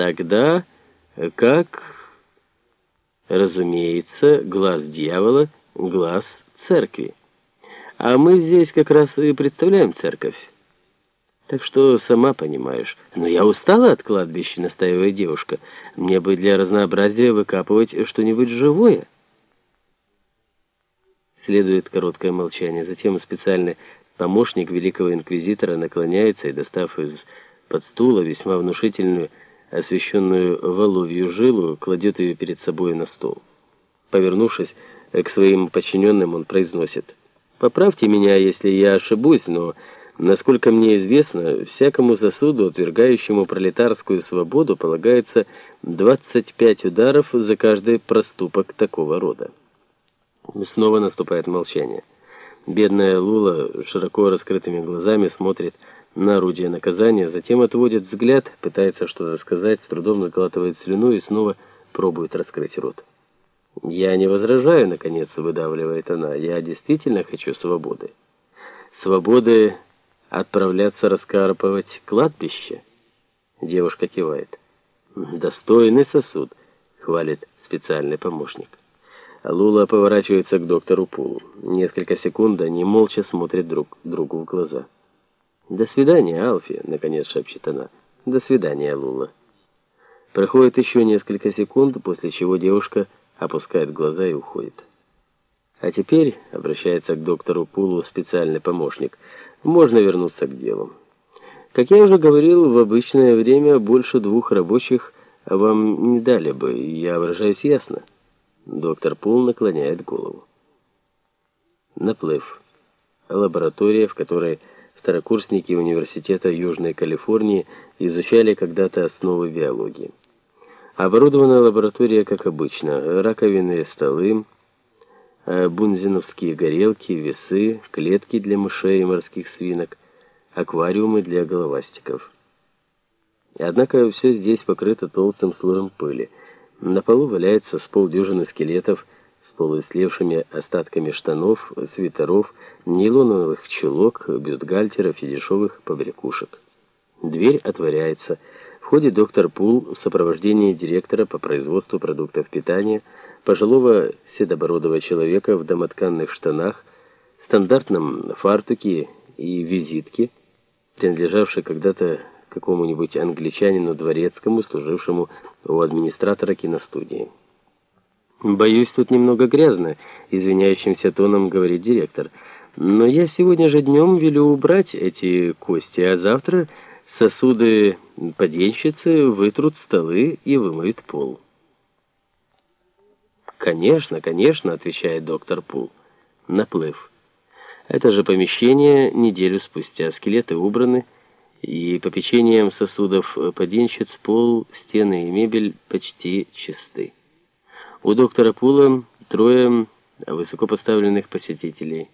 Тогда как... Разумеется, глаз дьявола — глаз церкви. А мы здесь как раз и представляем церковь. Так что сама понимаешь. Но я устала от кладбища, настаивает девушка. Мне бы для разнообразия выкапывать что-нибудь живое. Следует короткое молчание. Затем специальный помощник великого инквизитора наклоняется и, достав из-под стула весьма внушительную освещенную воловью жилу, кладет ее перед собой на стол. Повернувшись к своим подчиненным, он произносит «Поправьте меня, если я ошибусь, но, насколько мне известно, всякому засуду, отвергающему пролетарскую свободу, полагается 25 ударов за каждый проступок такого рода». Снова наступает молчание. Бедная Лула широко раскрытыми глазами смотрит на орудие наказания, затем отводит взгляд, пытается что-то сказать, с трудом наглатывает слюну и снова пробует раскрыть рот. «Я не возражаю», — наконец выдавливает она, — «я действительно хочу свободы. Свободы отправляться раскарпывать кладбище?» Девушка кивает. «Достойный сосуд», — хвалит специальный помощник. Лула поворачивается к доктору Пулу. Несколько секунд они молча смотрят друг другу в глаза. «До свидания, Алфи», — наконец шепчет она. «До свидания, Лула». Проходит еще несколько секунд, после чего девушка опускает глаза и уходит. А теперь, обращается к доктору Пулу специальный помощник, можно вернуться к делу. Как я уже говорил, в обычное время больше двух рабочих вам не дали бы, я выражаюсь ясно. Доктор Пул наклоняет голову. Наплыв. Лаборатория, в которой второкурсники университета Южной Калифорнии изучали когда-то основы биологии. Оборудованная лаборатория, как обычно, раковины, столы, э, бунзиновские горелки, весы, клетки для мышей и морских свинок, аквариумы для головастиков. Однако все здесь покрыто толстым слоем пыли. На полу валяется с полдюжины скелетов полуислевшими остатками штанов, свитеров, нейлоновых чулок, бюстгальтеров и дешевых побрякушек. Дверь отворяется. Входит доктор Пул в сопровождении директора по производству продуктов питания, пожилого седобородого человека в домотканных штанах, стандартном фартуке и визитке, принадлежавшей когда-то какому-нибудь англичанину дворецкому, служившему у администратора киностудии. «Боюсь, тут немного грязно», — извиняющимся тоном говорит директор. «Но я сегодня же днем велю убрать эти кости, а завтра сосуды поденщицы вытрут столы и вымоют пол». «Конечно, конечно», — отвечает доктор Пул. «Наплыв. Это же помещение неделю спустя. Скелеты убраны» и попечением сосудов поденщиц пол, стены и мебель почти чисты. У доктора Пула трое высокопоставленных посетителей.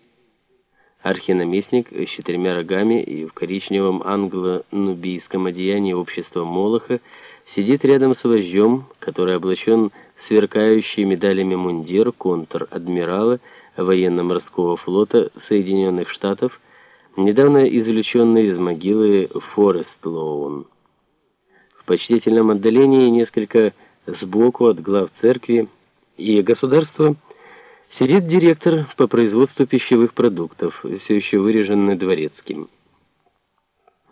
Архинаместник с четырьмя рогами и в коричневом англо-нубийском одеянии общества Молоха сидит рядом с вождем, который облачен в сверкающий медалями мундир контр-адмирала военно-морского флота Соединенных Штатов недавно извлеченный из могилы Форест Лоун. В почтительном отдалении, несколько сбоку от глав церкви и государства, сидит директор по производству пищевых продуктов, все еще выреженный дворецким.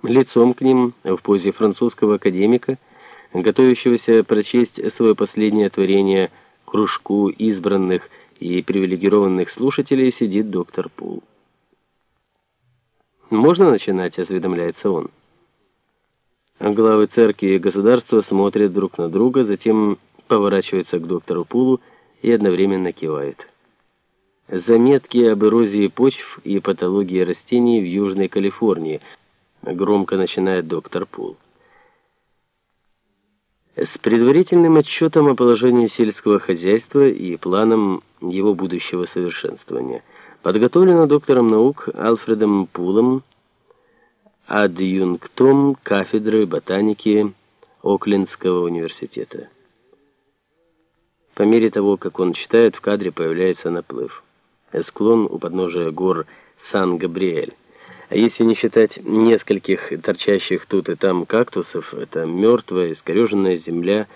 Лицом к ним, в позе французского академика, готовящегося прочесть свое последнее творение кружку избранных и привилегированных слушателей, сидит доктор Пул. «Можно начинать?» — осведомляется он. Главы церкви и государства смотрят друг на друга, затем поворачиваются к доктору Пулу и одновременно кивают. Заметки об эрозии почв и патологии растений в Южной Калифорнии. Громко начинает доктор Пул. С предварительным отчетом о положении сельского хозяйства и планом его будущего совершенствования – подготовлена доктором наук Альфредом Пулом, адъюнктом кафедры ботаники Оклендского университета. По мере того, как он читает, в кадре появляется наплыв. Склон у подножия гор Сан-Габриэль. А если не считать нескольких торчащих тут и там кактусов, это мертвая, искореженная земля